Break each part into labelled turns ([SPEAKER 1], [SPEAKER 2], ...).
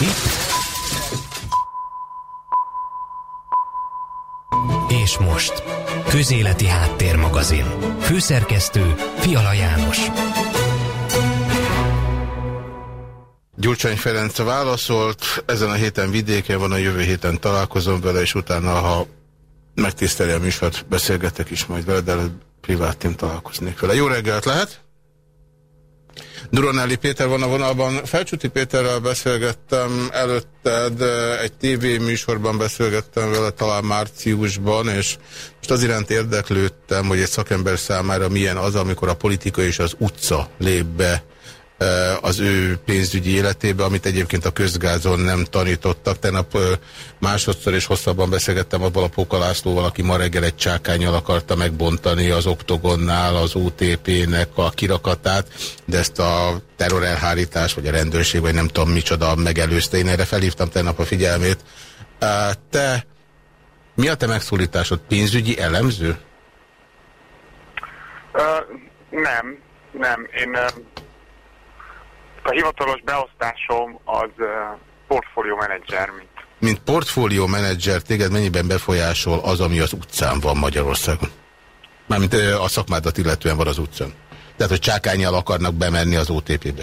[SPEAKER 1] Itt. És most. Közéleti Háttérmagazin. Főszerkesztő Fiala János.
[SPEAKER 2] Gyurcsány Ferenc válaszolt, ezen a héten vidéken van, a jövő héten találkozom vele, és utána, ha megtiszteli a műsort, beszélgetek is majd vele, de privátén találkoznék vele. Jó reggelt lehet! Duronelli Péter van a vonalban. Felcsúti Péterrel beszélgettem előtted, egy tévéműsorban beszélgettem vele talán márciusban, és most az iránt érdeklődtem, hogy egy szakember számára milyen az, amikor a politika és az utca lép be az ő pénzügyi életébe, amit egyébként a közgázon nem tanítottak. Tegnap másodszor és hosszabban beszélgettem abban a Póka Lászlóval, aki ma reggel egy csákányjal akarta megbontani az Oktogonnál az OTP-nek a kirakatát, de ezt a terrorelhárítás, vagy a rendőrség, vagy nem tudom micsoda megelőzte. Én erre felhívtam tegnap a figyelmét. Te, mi a te megszólításod? Pénzügyi elemző?
[SPEAKER 3] Uh, nem, nem. Én uh a hivatalos beosztásom az portfólió menedzser, mint...
[SPEAKER 2] Mint portfólió menedzser téged mennyiben befolyásol az, ami az utcán van Magyarországon? Mármint a szakmádat illetően van az utcán. Tehát, hogy csákányjal akarnak bemenni az OTP-be.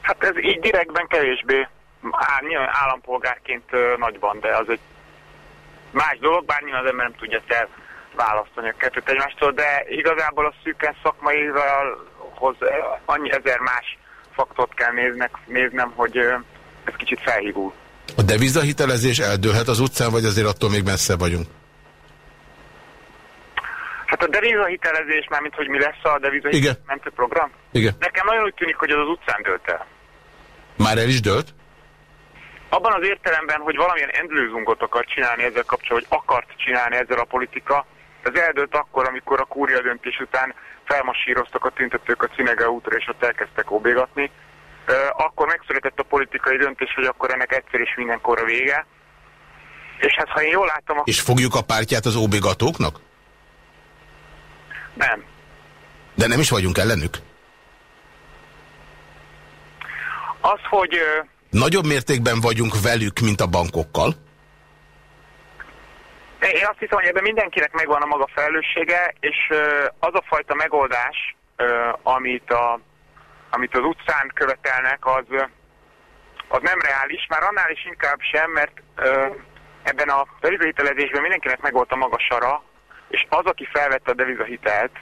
[SPEAKER 3] Hát ez így direktben kevésbé. Á, nyilván állampolgárként nagyban, de az egy más dolog, bár nyilván az ember nem tudja ezt választani a kettőt egymástól, de igazából a szűken szakmaival hoz annyi ezer más faktort kell néznek, néznem, hogy ez kicsit felhívul.
[SPEAKER 2] A devizahitelezés eldőlhet az utcán, vagy azért attól még messze vagyunk?
[SPEAKER 3] Hát a devizahitelezés, mármint hogy mi lesz a devizahitelezés program?
[SPEAKER 2] Igen.
[SPEAKER 3] Nekem nagyon úgy tűnik, hogy az az utcán dőlt el.
[SPEAKER 2] Már el is dőlt?
[SPEAKER 3] Abban az értelemben, hogy valamilyen endlőzungot akar csinálni ezzel kapcsolatban, hogy akart csinálni ezzel a politika, ez eldőlt akkor, amikor a kúria döntés után felmasíroztak a tüntetők a Cinege útra, és ott elkezdtek obégatni. Akkor megszületett a politikai döntés, hogy akkor ennek egyszer és mindenkorra vége. És hát, ha én jól látom... Akkor...
[SPEAKER 2] És fogjuk a pártját az óbégatóknak?
[SPEAKER 3] Nem.
[SPEAKER 2] De nem is vagyunk ellenük?
[SPEAKER 3] Az, hogy...
[SPEAKER 2] Nagyobb mértékben vagyunk velük, mint a bankokkal?
[SPEAKER 3] Én azt hiszem, hogy ebben mindenkinek megvan a maga felelőssége, és az a fajta megoldás, amit, a, amit az utcán követelnek, az, az nem reális, már annál is inkább sem, mert ebben a devizahitelezésben mindenkinek megvolt a maga sara, és az, aki felvette a devizahitelt,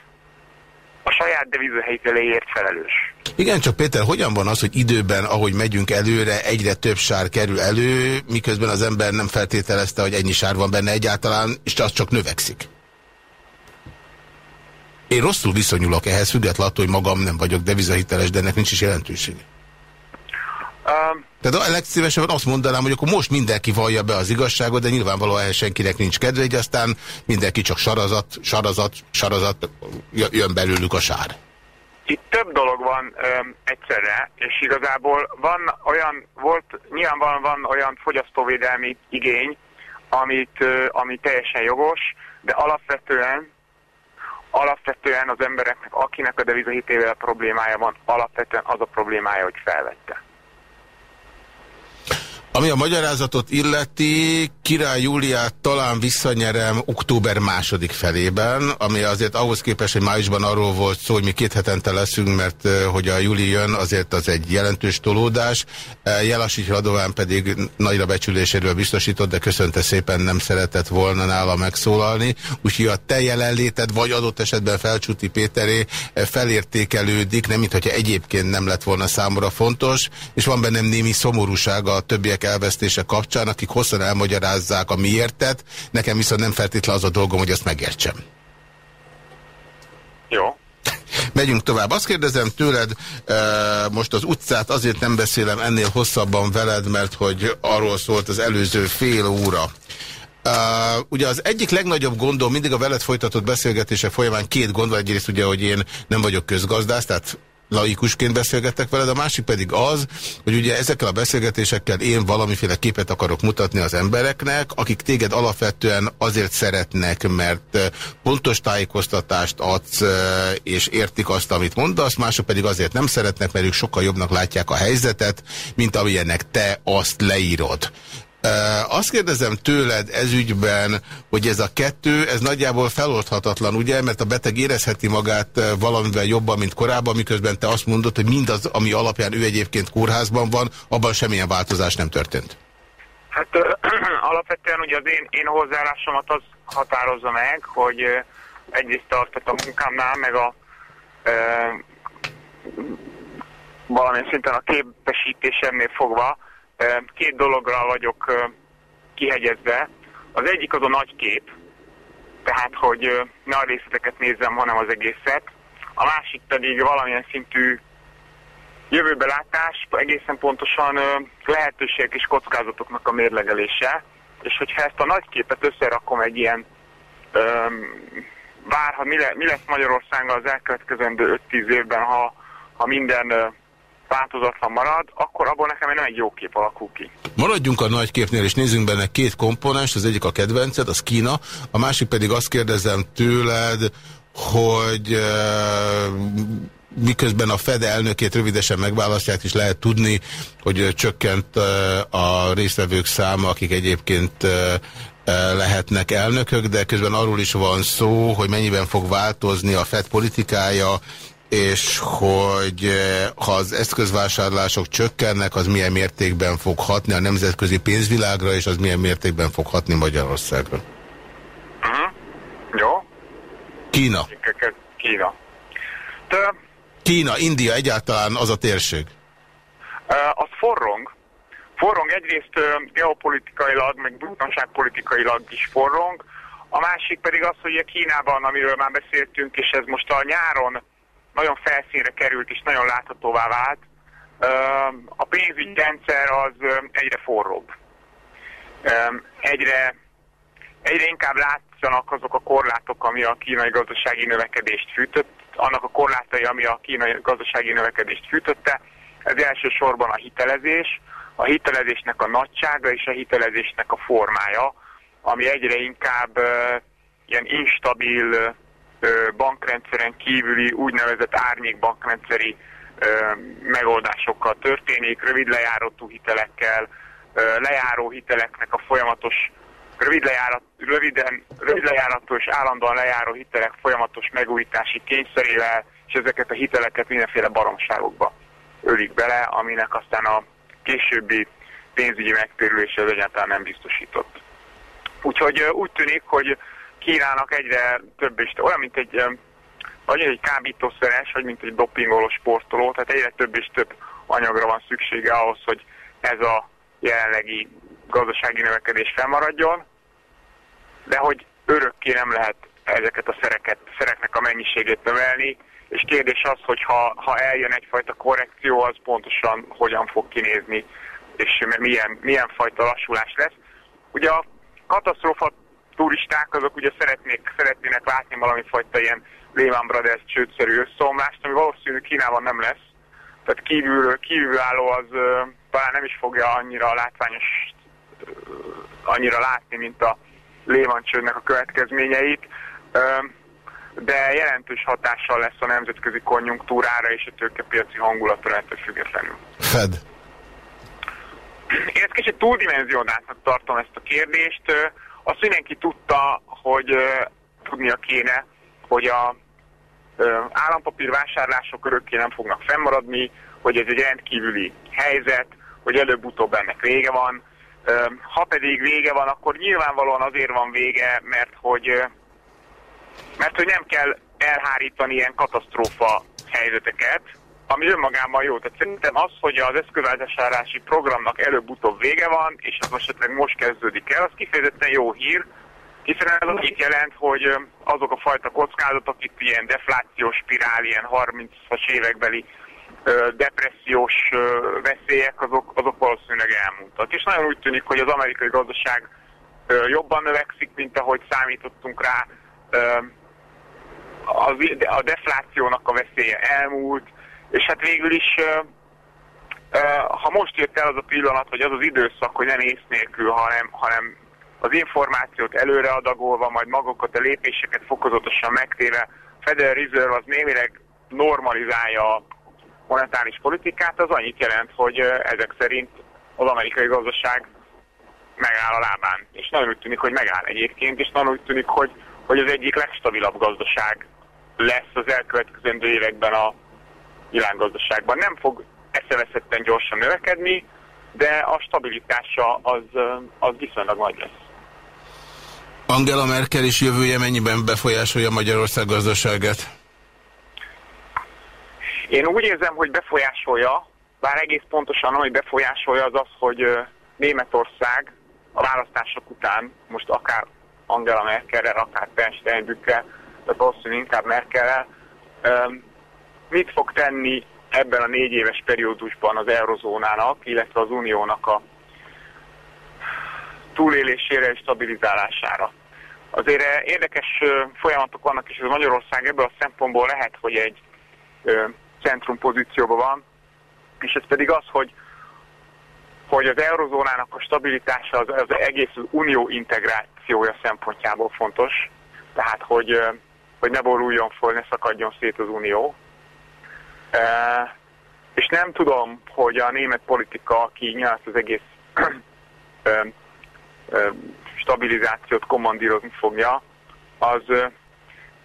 [SPEAKER 3] a saját devizahiteléért felelős.
[SPEAKER 2] Igen, csak Péter, hogyan van az, hogy időben, ahogy megyünk előre, egyre több sár kerül elő, miközben az ember nem feltételezte, hogy ennyi sár van benne egyáltalán, és az csak növekszik? Én rosszul viszonyulok ehhez, függetlenül attól, hogy magam nem vagyok devizahiteles, de ennek nincs is jelentősége. Um, Tehát a legszívesebben azt mondanám, hogy akkor most mindenki vallja be az igazságot, de nyilvánvalóan ehhez senkinek nincs kedve, így aztán mindenki csak sarazat, sarazat, sarazat, jön belőlük a sár.
[SPEAKER 3] Itt több dolog van öm, egyszerre, és igazából van olyan, volt, nyilvánvalóan van olyan fogyasztóvédelmi igény, amit, ö, ami teljesen jogos, de alapvetően alapvetően az embereknek, akinek a devizahitével problémája van, alapvetően az a problémája, hogy felvette.
[SPEAKER 2] Ami a magyarázatot illeti, Király Júliát talán visszanyerem október második felében, ami azért ahhoz képest, hogy májusban arról volt szó, hogy mi két hetente leszünk, mert hogy a Júli jön, azért az egy jelentős tolódás. Jelasi Radován pedig nagyra becsüléséről biztosított, de köszönte szépen, nem szeretett volna nála megszólalni. Úgyhogy a te jelenléted, vagy adott esetben Felcsúti Péteré felértékelődik, nem mintha egyébként nem lett volna számomra fontos, és van bennem némi szomorúsága a többiek elvesztése kapcsán, akik hosszan elmagyarázzák a miértet, nekem viszont nem feltétlen az a dolgom, hogy ezt megértsem.
[SPEAKER 3] Jó.
[SPEAKER 2] Megyünk tovább. Azt kérdezem tőled, most az utcát azért nem beszélem ennél hosszabban veled, mert hogy arról szólt az előző fél óra. Uh, ugye az egyik legnagyobb gondom mindig a veled folytatott beszélgetések folyamán két gond van. Egyrészt ugye, hogy én nem vagyok közgazdász, tehát laikusként beszélgetek veled, a másik pedig az, hogy ugye ezekkel a beszélgetésekkel én valamiféle képet akarok mutatni az embereknek, akik téged alapvetően azért szeretnek, mert pontos tájékoztatást adsz, és értik azt, amit mondasz, mások pedig azért nem szeretnek, mert ők sokkal jobbnak látják a helyzetet, mint amilyennek te azt leírod. Azt kérdezem tőled ezügyben, hogy ez a kettő, ez nagyjából feloldhatatlan, ugye? Mert a beteg érezheti magát valamivel jobban, mint korábban, miközben te azt mondod, hogy mindaz, ami alapján ő egyébként kórházban van, abban semmilyen változás nem történt.
[SPEAKER 3] Hát ö, alapvetően ugye az én, én hozzáállásomat az határozza meg, hogy ö, egyrészt tartott a munkámnál, meg a ö, valamilyen szinten a képesítésemnél fogva, Két dologra vagyok kihegyezve. Az egyik az a nagy kép, tehát hogy ne a részleteket nézzem, hanem az egészet. A másik pedig valamilyen szintű jövőbelátás, egészen pontosan lehetőségek és kockázatoknak a mérlegelése, és hogyha ezt a nagy képet összerakom egy ilyen várha, mi, le, mi lesz Magyarországon az elkövetkezendő 5-10 évben, ha, ha minden változatlan marad, akkor abból nekem nem egy jó kép alakul ki.
[SPEAKER 2] Maradjunk a nagy képnél, és nézzünk benne két komponens, az egyik a kedvenced, az Kína, a másik pedig azt kérdezem tőled, hogy uh, miközben a Fed elnökét rövidesen megválasztják, és lehet tudni, hogy csökkent uh, a résztvevők száma, akik egyébként lehetnek elnökök, de közben arról is van szó, hogy mennyiben fog változni a Fed politikája, és hogy eh, ha az eszközvásárlások csökkennek, az milyen mértékben fog hatni a nemzetközi pénzvilágra, és az milyen mértékben fog hatni Magyarországra.
[SPEAKER 3] Uh -huh. Jó.
[SPEAKER 2] Kína.
[SPEAKER 3] Kína.
[SPEAKER 2] Te... Kína, India, egyáltalán az a térség.
[SPEAKER 3] Uh, az forrong. Forrong egyrészt uh, geopolitikailag, meg biztonságpolitikailag is forrong, a másik pedig az, hogy a Kínában, amiről már beszéltünk, és ez most a nyáron nagyon felszínre került és nagyon láthatóvá vált. A pénzügyi rendszer az egyre forróbb. Egyre, egyre inkább látszanak azok a korlátok, ami a kínai gazdasági növekedést fűtött, annak a korlátai, ami a kínai gazdasági növekedést fűtötte. Ez elsősorban a hitelezés, a hitelezésnek a nagysága és a hitelezésnek a formája, ami egyre inkább uh, ilyen instabil bankrendszeren kívüli úgynevezett árnyékbankrendszeri megoldásokkal történik, rövid lejáratú hitelekkel, lejáró hiteleknek a folyamatos rövid, lejárat, röviden, rövid lejáratú és állandóan lejáró hitelek folyamatos megújítási kényszerével, és ezeket a hiteleket mindenféle baromságokba ölik bele, aminek aztán a későbbi pénzügyi megtérülése egyáltalán nem biztosított. Úgyhogy úgy tűnik, hogy Kínának egyre több és olyan, mint egy vagy egy kábítószeres, vagy mint egy dopingoló sportoló, tehát egyre több és több anyagra van szüksége ahhoz, hogy ez a jelenlegi gazdasági növekedés felmaradjon, de hogy örökké nem lehet ezeket a szereket, szereknek a mennyiségét növelni, és kérdés az, hogy ha, ha eljön egyfajta korrekció, az pontosan hogyan fog kinézni, és milyen, milyen fajta lassulás lesz. Ugye a katasztrófa turisták azok ugye szeretnék, szeretnének látni valami fajta ilyen Lehman Brothers csődszerű összeomlást, ami valószínű Kínában nem lesz. Tehát kívül, kívülálló az talán nem is fogja annyira látványos annyira látni, mint a Lehman csődnek a következményeit, uh, de jelentős hatással lesz a nemzetközi konjunktúrára és a tőkepiaci hangulatra ettől függetlenül.
[SPEAKER 2] Fed.
[SPEAKER 3] Én ezt kicsit túldimenzionáltnak tartom ezt a kérdést. Azt mindenki tudta, hogy tudnia kéne, hogy a uh, állampapírvásárlások örökké nem fognak fennmaradni, hogy ez egy rendkívüli helyzet, hogy előbb-utóbb ennek vége van. Ha pedig vége van, akkor nyilvánvalóan azért van vége, mert hogy, mert hogy nem kell elhárítani ilyen katasztrófa helyzeteket, ami önmagában jó. Tehát szerintem az, hogy az eszközvásárlási programnak előbb-utóbb vége van, és az esetleg most kezdődik el, az kifejezetten jó hír, hiszen ez annyit jelent, hogy azok a fajta kockázatok, itt ilyen deflációs spirál, ilyen 30-as évekbeli depressziós veszélyek, azok, azok valószínűleg elmúltak. És nagyon úgy tűnik, hogy az amerikai gazdaság jobban növekszik, mint ahogy számítottunk rá. A deflációnak a veszélye elmúlt, És hát végül is, ha most jött el az a pillanat, vagy az az időszak, hogy nem ész nélkül, hanem, hanem az információt előre adagolva, majd magukat a lépéseket fokozatosan megtéve, Federal Reserve az némileg normalizálja a monetáris politikát, az annyit jelent, hogy ezek szerint az amerikai gazdaság megáll a lábán. És nagyon úgy tűnik, hogy megáll egyébként, és nagyon úgy tűnik, hogy, hogy az egyik legstabilabb gazdaság lesz az elkövetkezendő években a világgazdaságban. Nem fog eszeveszetten gyorsan növekedni, de a stabilitása az, az viszonylag nagy lesz.
[SPEAKER 2] Angela Merkel is jövője mennyiben befolyásolja Magyarország gazdaságát?
[SPEAKER 3] Én úgy érzem, hogy befolyásolja, bár egész pontosan hogy befolyásolja az az, hogy Németország a választások után, most akár Angela Merkelrel, akár Per Steinbrückrel, de valószínűleg inkább Merkelrel, mit fog tenni ebben a négy éves periódusban az eurozónának, illetve az uniónak a túlélésére és stabilizálására. Azért érdekes folyamatok vannak, és ez Magyarország ebből a szempontból lehet, hogy egy centrum pozícióban van, és ez pedig az, hogy, hogy az eurozónának a stabilitása az, az egész unió integrációja szempontjából fontos, tehát hogy, hogy ne boruljon föl, ne szakadjon szét az unió. És nem tudom, hogy a német politika, aki nyilván az egész stabilizációt kommandírozni fogja, az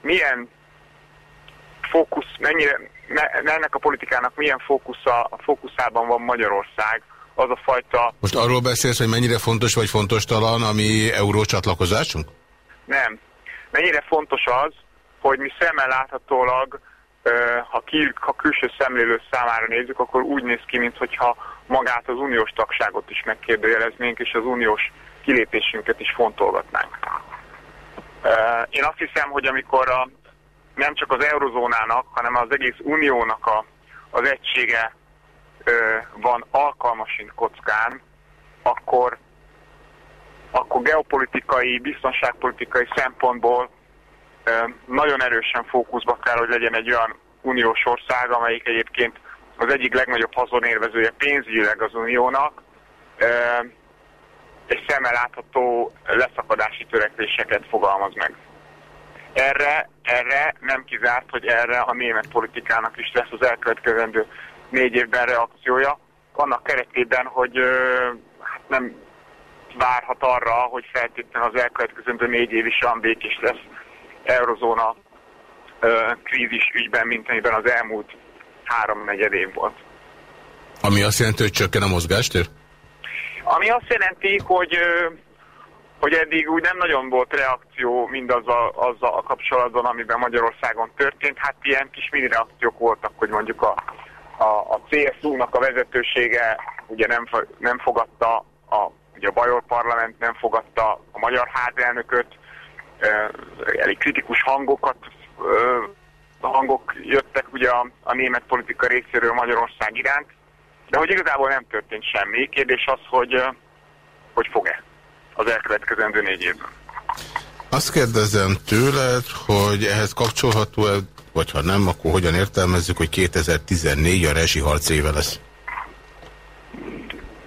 [SPEAKER 3] milyen fókusz, mennyire, ennek a politikának milyen fókusza, fókuszában van Magyarország, az a fajta...
[SPEAKER 2] Most arról beszélsz, hogy mennyire fontos vagy fontos talan a mi eurócsatlakozásunk?
[SPEAKER 3] Nem. Mennyire fontos az, hogy mi szemmel láthatólag, ha, ki, ha külső szemlélő számára nézzük, akkor úgy néz ki, mintha magát az uniós tagságot is megkérdőjeleznénk, és az uniós kilépésünket is fontolgatnánk. Én azt hiszem, hogy amikor a, nem csak az eurozónának, hanem az egész uniónak a, az egysége van alkalmasint kockán, akkor, akkor geopolitikai, biztonságpolitikai szempontból nagyon erősen fókuszba kell, hogy legyen egy olyan uniós ország, amelyik egyébként az egyik legnagyobb hazonérvezője pénzügyileg az uniónak, és szemmel látható leszakadási törekvéseket fogalmaz meg. Erre, erre nem kizárt, hogy erre a német politikának is lesz az elkövetkezendő négy évben reakciója. Annak keretében, hogy hát nem várhat arra, hogy feltétlenül az elkövetkezendő négy év is olyan békés lesz eurozóna krízis ügyben, mint amiben az elmúlt három-negyed év volt.
[SPEAKER 2] Ami azt jelenti, hogy csökken a mozgástér?
[SPEAKER 3] Ami azt jelenti, hogy, hogy eddig úgy nem nagyon volt reakció mindazzal azzal a kapcsolatban, amiben Magyarországon történt. Hát ilyen kis mini reakciók voltak, hogy mondjuk a, a, a CSU-nak a vezetősége ugye nem, nem fogadta, a, ugye a Bajor Parlament nem fogadta a magyar házelnököt, elég kritikus hangokat, hangok jöttek ugye a, a német politika részéről Magyarország iránt, de hogy igazából nem történt semmi. Kérdés az, hogy, hogy fog-e az elkövetkezendő négy évben.
[SPEAKER 2] Azt kérdezem tőled, hogy ehhez kapcsolható-e, vagy ha nem, akkor hogyan értelmezzük, hogy 2014 a rezsi harc éve lesz?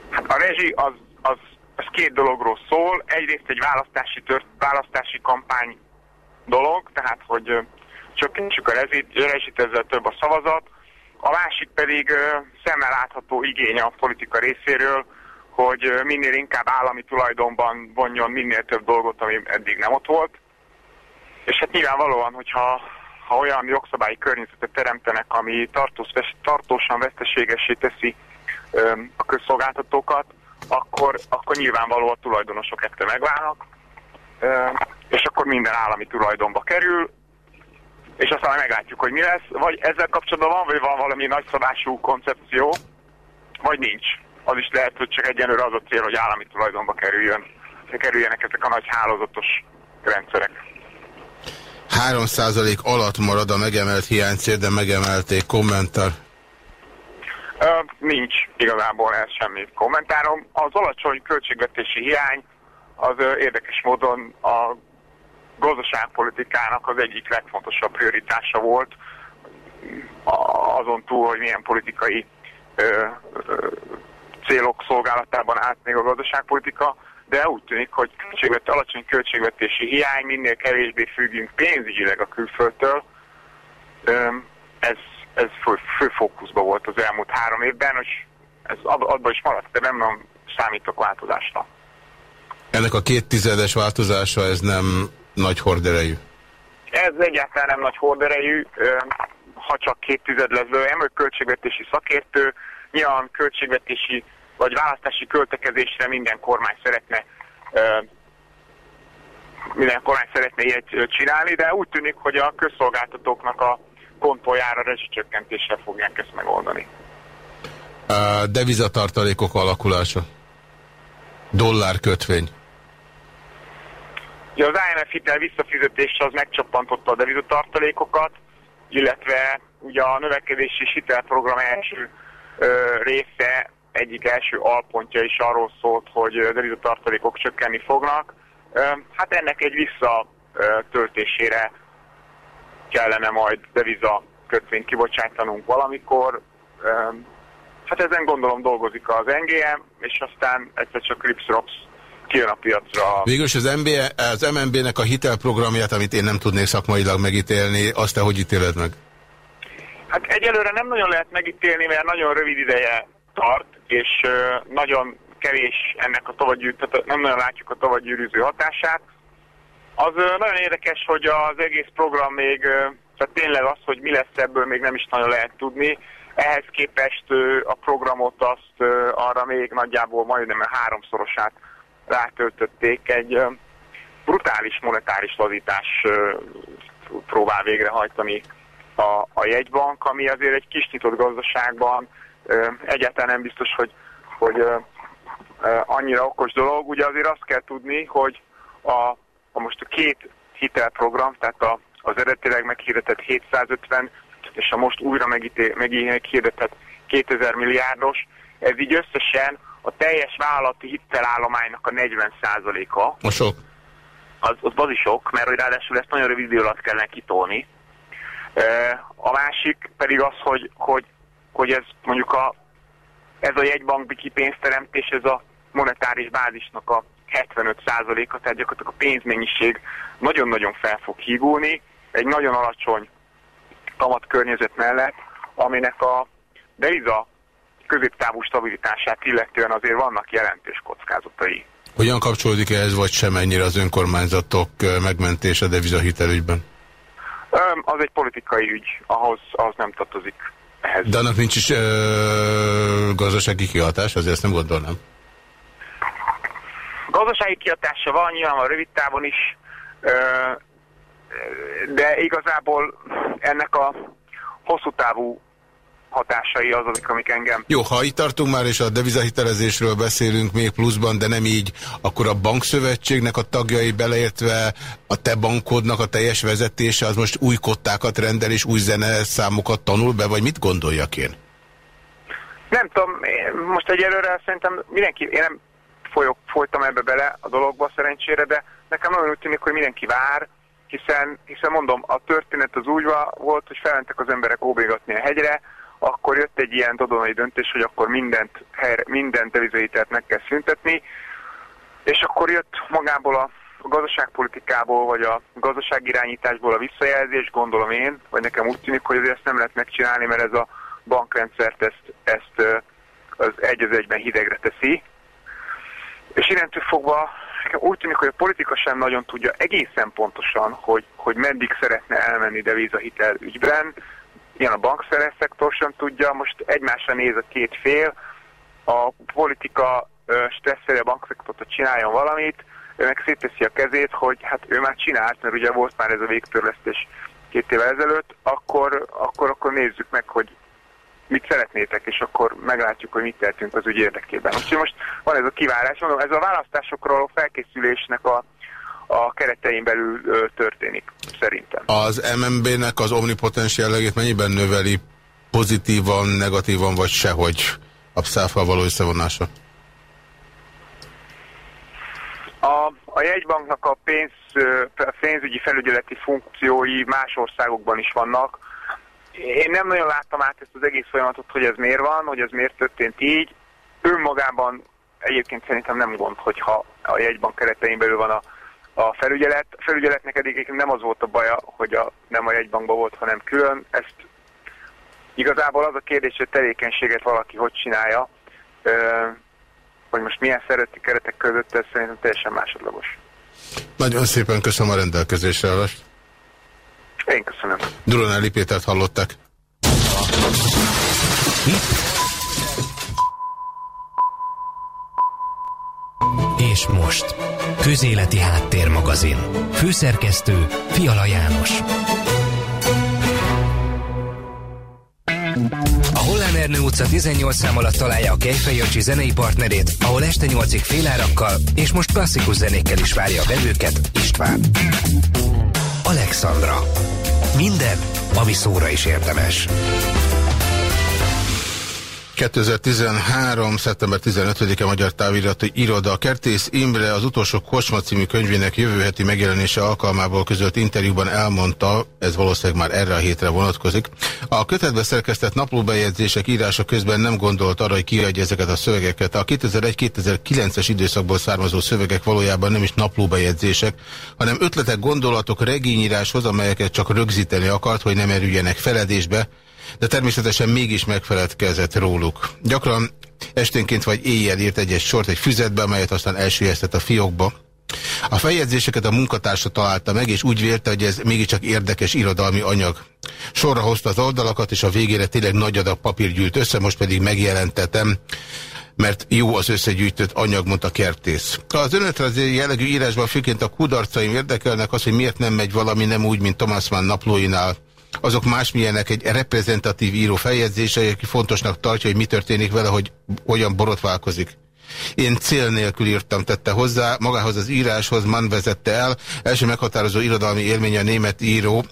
[SPEAKER 3] Hát a rezsi az, két dologról szól. Egyrészt egy választási, tört, választási kampány dolog, tehát hogy csökkentsük a rezsit, ezzel több a szavazat, a másik pedig szemmel látható igény a politika részéről, hogy minél inkább állami tulajdonban vonjon minél több dolgot, ami eddig nem ott volt. És hát nyilvánvalóan, hogyha ha olyan jogszabályi környezetet teremtenek, ami tartós, tartósan veszteségessé teszi a közszolgáltatókat, akkor, akkor nyilvánvaló a tulajdonosok ettől megválnak, és akkor minden állami tulajdonba kerül, és aztán meglátjuk, hogy mi lesz. Vagy ezzel kapcsolatban van, vagy van valami nagyszabású koncepció, vagy nincs. Az is lehet, hogy csak egyenlőre az a cél, hogy állami tulajdonba kerüljön, kerüljenek ezek a nagy hálózatos rendszerek.
[SPEAKER 2] 3% alatt marad a megemelt hiánycél, de megemelték kommentár.
[SPEAKER 3] Ö, nincs igazából ez semmi kommentárom. Az alacsony költségvetési hiány az ö, érdekes módon a gazdaságpolitikának az egyik legfontosabb prioritása volt. azon túl, hogy milyen politikai ö, ö, célok szolgálatában állt még a gazdaságpolitika, de úgy tűnik, hogy költségvet, alacsony költségvetési hiány, minél kevésbé függünk pénzügyileg a külföldtől. Ez, ez fő, fő fókuszban volt az elmúlt három évben, és ez abban is maradt, de nem, nem számítok változásra.
[SPEAKER 2] Ennek a két tizedes változása, ez nem nagy horderejű?
[SPEAKER 3] Ez egyáltalán nem nagy horderejű, ha csak két tized lesz belőle. Emlő költségvetési szakértő, nyilván költségvetési vagy választási költekezésre minden kormány szeretne minden kormány szeretne ilyet csinálni, de úgy tűnik, hogy a közszolgáltatóknak a kontójára rezsicsökkentéssel fogják ezt megoldani.
[SPEAKER 2] A devizatartalékok alakulása. Dollár kötvény.
[SPEAKER 3] Ja, az IMF hitel visszafizetése az megcsappantotta a devizatartalékokat, illetve ugye a növekedési és hitelprogram első ö, része egyik első alpontja is arról szólt, hogy devizatartalékok csökkenni fognak. Hát ennek egy visszatöltésére kellene majd deviza kötvényt kibocsátanunk valamikor. Hát ezen gondolom dolgozik az NGM, és aztán egyszer csak Ripsrops kijön a piacra.
[SPEAKER 2] Végülis az, MBA, az MNB-nek a hitelprogramját, amit én nem tudnék szakmailag megítélni, azt te hogy ítéled meg?
[SPEAKER 3] Hát egyelőre nem nagyon lehet megítélni, mert nagyon rövid ideje tart, és nagyon kevés ennek a tovagyűr, tehát nem nagyon látjuk a tovagyűrűző hatását. Az nagyon érdekes, hogy az egész program még, tehát tényleg az, hogy mi lesz ebből még nem is nagyon lehet tudni. Ehhez képest a programot azt arra még nagyjából majdnem háromszorosát rátöltötték. Egy brutális monetáris lazítás próbál végrehajtani a, a jegybank, ami azért egy kis nyitott gazdaságban egyáltalán nem biztos, hogy, hogy annyira okos dolog. Ugye azért azt kell tudni, hogy a, a most a két hitelprogram, tehát a, az eredetileg meghirdetett 750 és a most újra meghirdetett 2000 milliárdos, ez így összesen a teljes vállalati hitelállománynak a 40%-a.
[SPEAKER 2] A sok.
[SPEAKER 3] Az, az, az is sok, mert hogy ráadásul ezt nagyon rövid idő alatt kellene kitolni. A másik pedig az, hogy, hogy hogy ez mondjuk a, ez a jegybankbiki pénzteremtés, ez a monetáris bázisnak a 75%-a, tehát gyakorlatilag a pénzmennyiség nagyon-nagyon fel fog hígulni egy nagyon alacsony kamat környezet mellett, aminek a deviza középtávú stabilitását illetően azért vannak jelentős kockázatai.
[SPEAKER 2] Hogyan kapcsolódik ehhez, vagy sem ennyire az önkormányzatok megmentése devizahitelügyben?
[SPEAKER 3] Az egy politikai ügy, ahhoz, ahhoz nem tartozik
[SPEAKER 2] ehhez. De annak nincs is ö, gazdasági kihatás, azért ezt nem gondolnám.
[SPEAKER 3] Gazdasági kihatása van, nyilván a rövid távon is, de igazából ennek a hosszú távú hatásai az, azok, amik engem...
[SPEAKER 2] Jó, ha itt tartunk már, és a devizahitelezésről beszélünk még pluszban, de nem így, akkor a bankszövetségnek a tagjai beleértve a te bankodnak a teljes vezetése, az most új kottákat rendel és új zeneszámokat tanul be, vagy mit gondoljak én?
[SPEAKER 3] Nem tudom, most egyelőre szerintem mindenki, én nem folyok, folytam ebbe bele a dologba szerencsére, de nekem nagyon úgy tűnik, hogy mindenki vár, hiszen, hiszen mondom, a történet az úgy volt, hogy felmentek az emberek óbégatni a hegyre, akkor jött egy ilyen dodonai döntés, hogy akkor mindent, helyre, minden devizahitelt meg kell szüntetni, és akkor jött magából a, a gazdaságpolitikából, vagy a gazdaságirányításból a visszajelzés, gondolom én, vagy nekem úgy tűnik, hogy ezt nem lehet megcsinálni, mert ez a bankrendszert ezt, ezt az egy az egyben hidegre teszi. És innentől fogva úgy tűnik, hogy a politika sem nagyon tudja egészen pontosan, hogy, hogy meddig szeretne elmenni devizahitel ügyben, ilyen a bankszeres szektor sem tudja, most egymásra néz a két fél, a politika stresszeli a bankszektort, hogy csináljon valamit, ő meg szétteszi a kezét, hogy hát ő már csinált, mert ugye volt már ez a végtörlesztés két évvel ezelőtt, akkor, akkor, akkor nézzük meg, hogy mit szeretnétek, és akkor meglátjuk, hogy mit tehetünk az ügy érdekében. Most, most van ez a kivárás, mondom, ez a választásokról a felkészülésnek a a keretein belül ö, történik, szerintem.
[SPEAKER 2] Az MNB-nek az omnipotens jellegét mennyiben növeli pozitívan, negatívan, vagy sehogy a száfal való összevonása?
[SPEAKER 3] A, a jegybanknak a pénz, pénzügyi felügyeleti funkciói más országokban is vannak. Én nem nagyon láttam át ezt az egész folyamatot, hogy ez miért van, hogy ez miért történt így. Önmagában egyébként szerintem nem gond, hogyha a jegybank keretein belül van a, a felügyelet. A felügyeletnek eddig nem az volt a baja, hogy a, nem a jegybankban volt, hanem külön. Ezt igazából az a kérdés, hogy tevékenységet valaki hogy csinálja, hogy most milyen szereti keretek között, ez szerintem teljesen másodlagos.
[SPEAKER 2] Nagyon szépen köszönöm a rendelkezésre állást.
[SPEAKER 3] Én köszönöm.
[SPEAKER 2] Duronelli Pétert hallottak.
[SPEAKER 1] És most, Közéleti Háttérmagazin. Főszerkesztő Fiala János. A Hollán Ernő utca 18 szám alatt találja a Kejfej Jancsi zenei partnerét, ahol este 8-ig félárakkal és most klasszikus zenékkel is várja a vevőket István. Alexandra. Minden, ami szóra is érdemes.
[SPEAKER 2] 2013. szeptember 15-e Magyar Távirati Iroda. Kertész Imre az utolsó Kosma című könyvének jövő heti megjelenése alkalmából közölt interjúban elmondta, ez valószínűleg már erre a hétre vonatkozik. A kötetbe szerkesztett naplóbejegyzések írása közben nem gondolt arra, hogy kiadja ezeket a szövegeket. A 2001-2009-es időszakból származó szövegek valójában nem is naplóbejegyzések, hanem ötletek, gondolatok regényíráshoz, amelyeket csak rögzíteni akart, hogy nem erüljenek feledésbe, de természetesen mégis megfeledkezett róluk. Gyakran esténként vagy éjjel írt egy-egy sort egy füzetbe, amelyet aztán elsüllyesztett a fiókba. A feljegyzéseket a munkatársa találta meg, és úgy vélte, hogy ez mégiscsak érdekes irodalmi anyag. Sorra hozta az oldalakat, és a végére tényleg nagy adag papír gyűlt össze, most pedig megjelentetem mert jó az összegyűjtött anyag, mondta Kertész. Az önéletrajzi jellegű írásban főként a kudarcaim érdekelnek az, hogy miért nem megy valami nem úgy, mint Thomas Mann naplóinál azok másmilyenek egy reprezentatív író feljegyzése, aki fontosnak tartja, hogy mi történik vele, hogy hogyan borotválkozik. Én cél nélkül írtam, tette hozzá, magához az íráshoz man vezette el. Első meghatározó irodalmi élménye a német író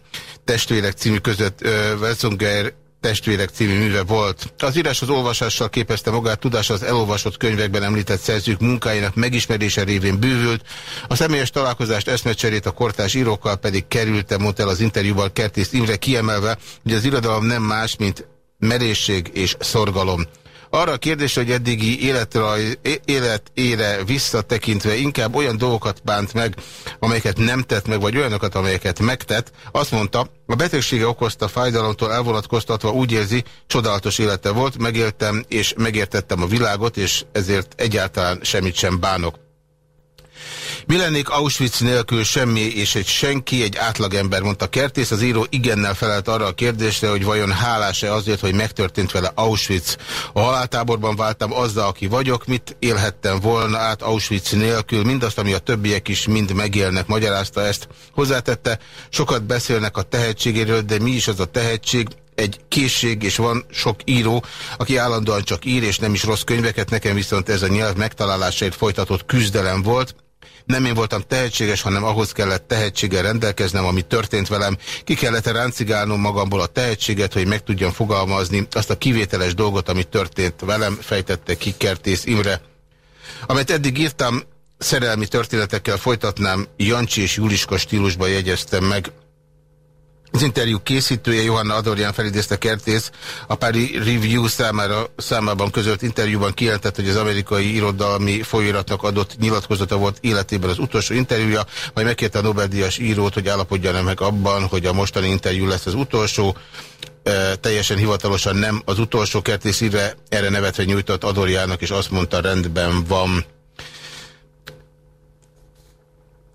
[SPEAKER 2] testvérek című között Welzunger testvérek című műve volt. Az írás az olvasással képezte magát, tudása az elolvasott könyvekben említett szerzők munkáinak megismerése révén bővült, a személyes találkozást eszmecserét a kortás írókkal pedig kerülte, mondta el az interjúval Kertész Imre kiemelve, hogy az irodalom nem más, mint merészség és szorgalom. Arra a kérdésre, hogy eddigi életraj, életére visszatekintve inkább olyan dolgokat bánt meg, amelyeket nem tett meg, vagy olyanokat, amelyeket megtett, azt mondta, a betegsége okozta fájdalomtól elvonatkoztatva úgy érzi, csodálatos élete volt, megéltem és megértettem a világot, és ezért egyáltalán semmit sem bánok. Mi lennék Auschwitz nélkül semmi és egy senki, egy átlagember, mondta Kertész. Az író igennel felelt arra a kérdésre, hogy vajon hálás-e azért, hogy megtörtént vele Auschwitz. A haláltáborban váltam azzal, aki vagyok, mit élhettem volna át Auschwitz nélkül, mindazt, ami a többiek is mind megélnek, magyarázta ezt. Hozzátette, sokat beszélnek a tehetségéről, de mi is az a tehetség, egy készség, és van sok író, aki állandóan csak ír, és nem is rossz könyveket, nekem viszont ez a nyelv megtalálásáért folytatott küzdelem volt. Nem én voltam tehetséges, hanem ahhoz kellett tehetséggel rendelkeznem, ami történt velem. Ki kellett ráncigálnom magamból a tehetséget, hogy meg tudjam fogalmazni azt a kivételes dolgot, ami történt velem, fejtette ki Kertész Imre. Amit eddig írtam, szerelmi történetekkel folytatnám, Jancsi és Juliska stílusban jegyeztem meg. Az interjú készítője Johanna Adorján felidézte Kertész a Pári Review számára, számában közölt interjúban kijelentett, hogy az amerikai irodalmi folyóiratnak adott nyilatkozata volt életében az utolsó interjúja, majd megkérte a Nobel-díjas írót, hogy állapodjanak meg abban, hogy a mostani interjú lesz az utolsó. E, teljesen hivatalosan nem az utolsó Kertész írve, erre nevetve nyújtott Adorjának, és azt mondta, rendben van.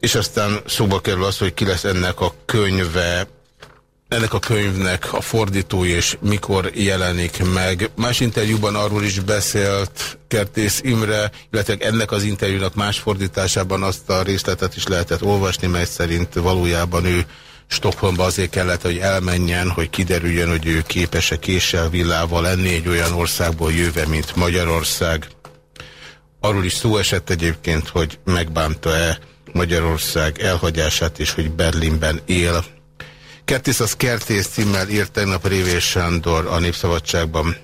[SPEAKER 2] És aztán szóba kerül az, hogy ki lesz ennek a könyve ennek a könyvnek a fordítója és mikor jelenik meg. Más interjúban arról is beszélt Kertész Imre, illetve ennek az interjúnak más fordításában azt a részletet is lehetett olvasni, mely szerint valójában ő Stockholmba azért kellett, hogy elmenjen, hogy kiderüljön, hogy ő képes-e késsel, villával lenni egy olyan országból jöve, mint Magyarország. Arról is szó esett egyébként, hogy megbánta-e Magyarország elhagyását, és hogy Berlinben él. Kertész az Kertész címmel írt tegnap Révés Sándor a Népszabadságban.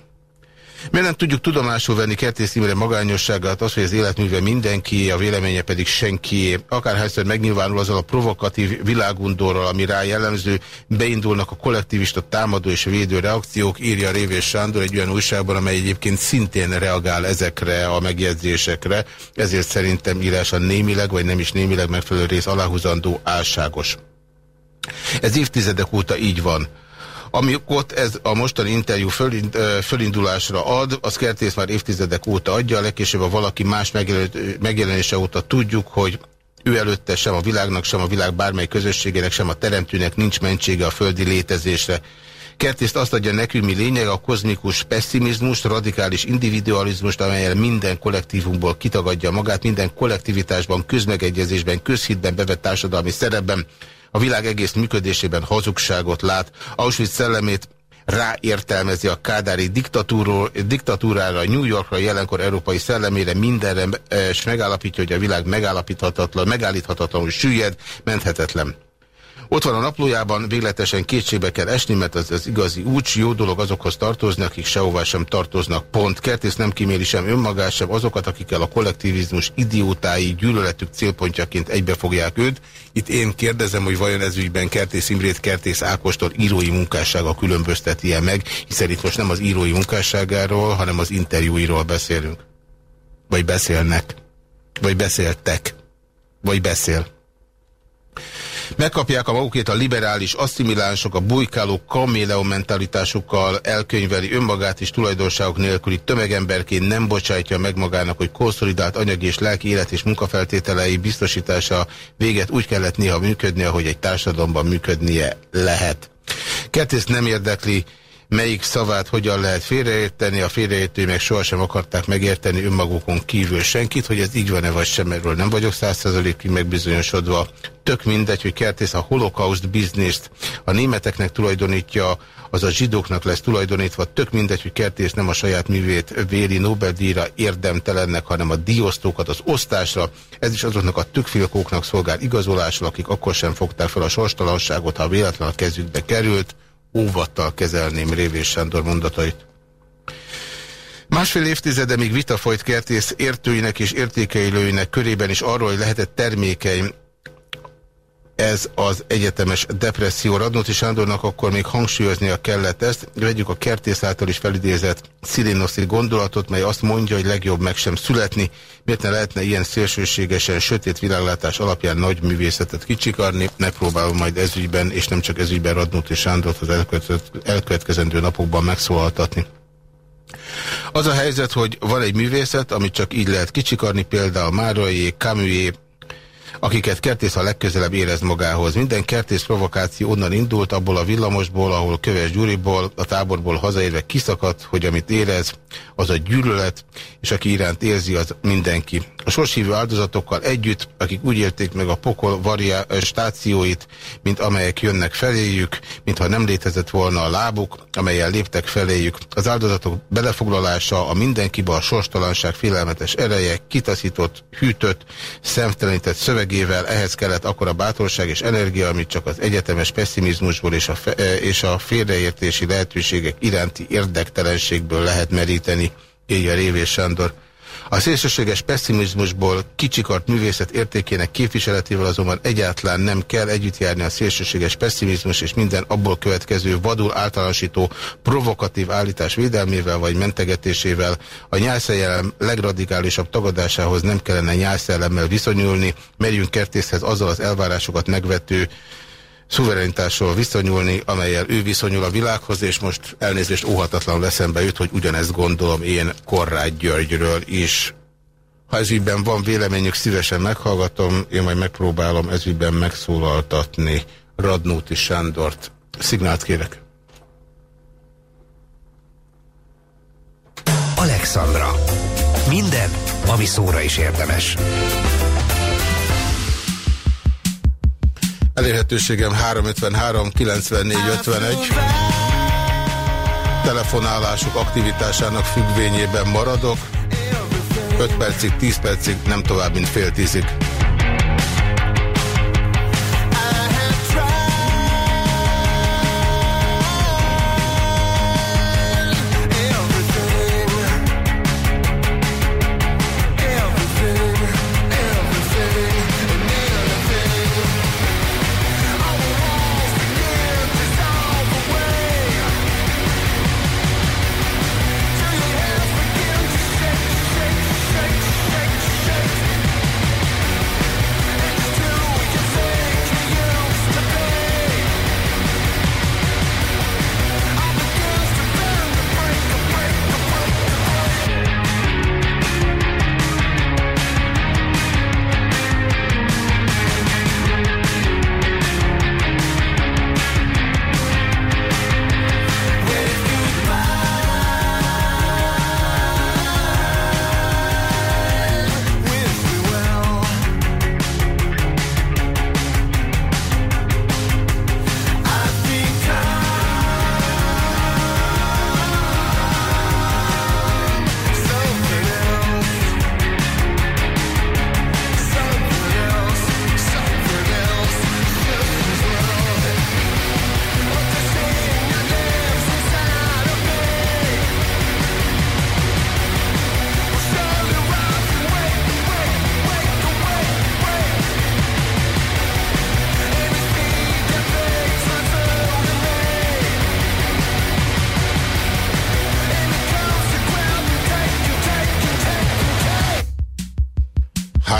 [SPEAKER 2] Miért nem tudjuk tudomásul venni Kertész Imre magányosságát, az, hogy az életműve mindenki, a véleménye pedig senki. Akárhányszor megnyilvánul azzal a provokatív világundorral, ami rá jellemző, beindulnak a kollektivista támadó és védő reakciók, írja Révés Sándor egy olyan újságban, amely egyébként szintén reagál ezekre a megjegyzésekre, ezért szerintem írása némileg, vagy nem is némileg megfelelő rész aláhúzandó álságos. Ez évtizedek óta így van. Amikor ez a mostani interjú fölind, fölindulásra ad, az Kertész már évtizedek óta adja, legkésőbb a valaki más megjelenése óta tudjuk, hogy ő előtte sem a világnak, sem a világ bármely közösségének, sem a teremtőnek nincs mentsége a földi létezésre. Kertészt azt adja nekünk, mi lényeg a kozmikus pessimizmus, radikális individualizmust, amelyel minden kollektívumból kitagadja magát, minden kollektivitásban, közmegegyezésben, közhitben bevett társadalmi szerepben, a világ egész működésében hazugságot lát, Auschwitz szellemét ráértelmezi a kádári diktatúrára, New Yorkra, jelenkor európai szellemére, mindenre, és megállapítja, hogy a világ megállapíthatatlan, megállíthatatlanul süllyed, menthetetlen. Ott van a naplójában, végletesen kétségbe kell esni, mert az az igazi úgy jó dolog azokhoz tartozni, akik sehová sem tartoznak. Pont. Kertész nem kiméli sem önmagát, sem azokat, akikkel a kollektivizmus idiótái gyűlöletük célpontjaként egybefogják őt. Itt én kérdezem, hogy vajon ez ügyben Kertész Imrét, Kertész Ákostól írói munkássága különbözteti -e meg, hiszen itt most nem az írói munkásságáról, hanem az interjúiról beszélünk. Vagy beszélnek. Vagy beszéltek. Vagy beszél. Megkapják a magukét a liberális asszimilánsok, a bujkáló kaméleó mentalitásukkal elkönyveli önmagát és tulajdonságok nélküli tömegemberként nem bocsájtja meg magának, hogy konszolidált anyagi és lelki élet és munkafeltételei biztosítása véget úgy kellett néha működni, ahogy egy társadalomban működnie lehet. Kertész nem érdekli, melyik szavát hogyan lehet félreérteni, a félreértői meg sohasem akarták megérteni önmagukon kívül senkit, hogy ez így van-e vagy sem, erről nem vagyok százszerzalékig megbizonyosodva. Tök mindegy, hogy Kertész a holokauszt bizniszt a németeknek tulajdonítja, az a zsidóknak lesz tulajdonítva, tök mindegy, hogy Kertész nem a saját művét véri Nobel-díjra érdemtelennek, hanem a díjoztókat az osztásra. Ez is azoknak a tükfilkóknak szolgál igazolásra, akik akkor sem fogták fel a sorstalanságot, ha véletlen a kezükbe került óvattal kezelném Révés Sándor mondatait. Másfél évtizede még vita folyt kertész értőinek és értékeilőinek körében is arról, hogy lehetett termékeny ez az egyetemes depresszió. Radnóti Sándornak akkor még hangsúlyoznia kellett ezt. Vegyük a kertész által is felidézett szilénoszi gondolatot, mely azt mondja, hogy legjobb meg sem születni. Miért ne lehetne ilyen szélsőségesen, sötét világlátás alapján nagy művészetet kicsikarni? Megpróbálom majd ezügyben, és nem csak ezügyben Radnóti Sándort az elkövetkezendő napokban megszólaltatni. Az a helyzet, hogy van egy művészet, amit csak így lehet kicsikarni, például Márai, Camusé, akiket kertész a legközelebb érez magához. Minden kertész provokáció onnan indult, abból a villamosból, ahol Köves Gyuriból, a táborból hazaérve kiszakadt, hogy amit érez, az a gyűlölet, és aki iránt érzi, az mindenki. A sorshívő áldozatokkal együtt, akik úgy élték meg a pokol variá stációit, mint amelyek jönnek feléjük, mintha nem létezett volna a lábuk, amelyen léptek feléjük. Az áldozatok belefoglalása, a mindenkiba a sorstalanság félelmetes ereje, kitaszított, hűtött, szemtelenített szövegével, ehhez kellett akkora bátorság és energia, amit csak az egyetemes pessimizmusból és a, és a félreértési lehetőségek iránti érdektelenségből lehet meríteni, írja Révés Sándor. A szélsőséges pessimizmusból kicsikart művészet értékének képviseletével azonban egyáltalán nem kell együttjárni a szélsőséges pessimizmus és minden abból következő vadul általánosító provokatív állítás védelmével vagy mentegetésével. A nyelszellem legradikálisabb tagadásához nem kellene nyelszellemmel viszonyulni, merjünk kertészhez azzal az elvárásokat megvető szuverenitásról viszonyulni, amelyel ő viszonyul a világhoz, és most elnézést óhatatlan leszembe jut, hogy ugyanezt gondolom én Korrád Györgyről is. Ha ezügyben van véleményük, szívesen meghallgatom, én majd megpróbálom ezügyben megszólaltatni Radnóti Sándort. Szignált kérek.
[SPEAKER 1] Alexandra. Minden, ami szóra is érdemes.
[SPEAKER 2] Elérhetőségem 353 94 51. Telefonálások aktivitásának függvényében maradok. 5 percig, 10 percig, nem tovább, mint fél tízig.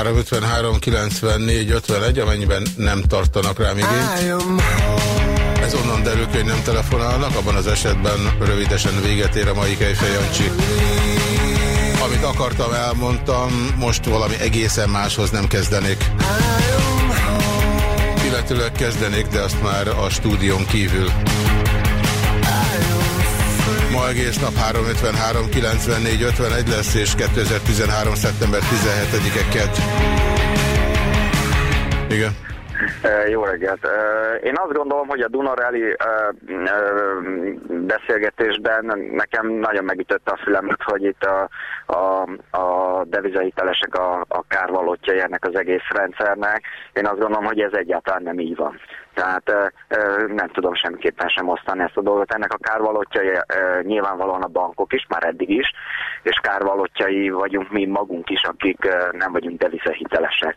[SPEAKER 2] 353 94 51, amennyiben nem tartanak rám igényt. Ez onnan derül, hogy nem telefonálnak, abban az esetben rövidesen véget ér a mai Kejfej Jancsi. Amit akartam, elmondtam, most valami egészen máshoz nem kezdenék. Illetőleg kezdenék, de azt már a stúdión kívül. Ma egész nap 353 94 51 lesz, és 2013. szeptember 17-e kedd. Igen.
[SPEAKER 4] Jó reggelt! Én azt gondolom, hogy a Dunarelli beszélgetésben nekem nagyon megütötte a fülemet, hogy itt a, a, a devizahitelesek a, a kárvalótjai ennek az egész rendszernek. Én azt gondolom, hogy ez egyáltalán nem így van. Tehát nem tudom semmiképpen sem osztani ezt a dolgot. Ennek a kárvalótjai nyilvánvalóan a bankok is, már eddig is, és kárvalótjai vagyunk mi magunk is, akik nem vagyunk devizahitelesek.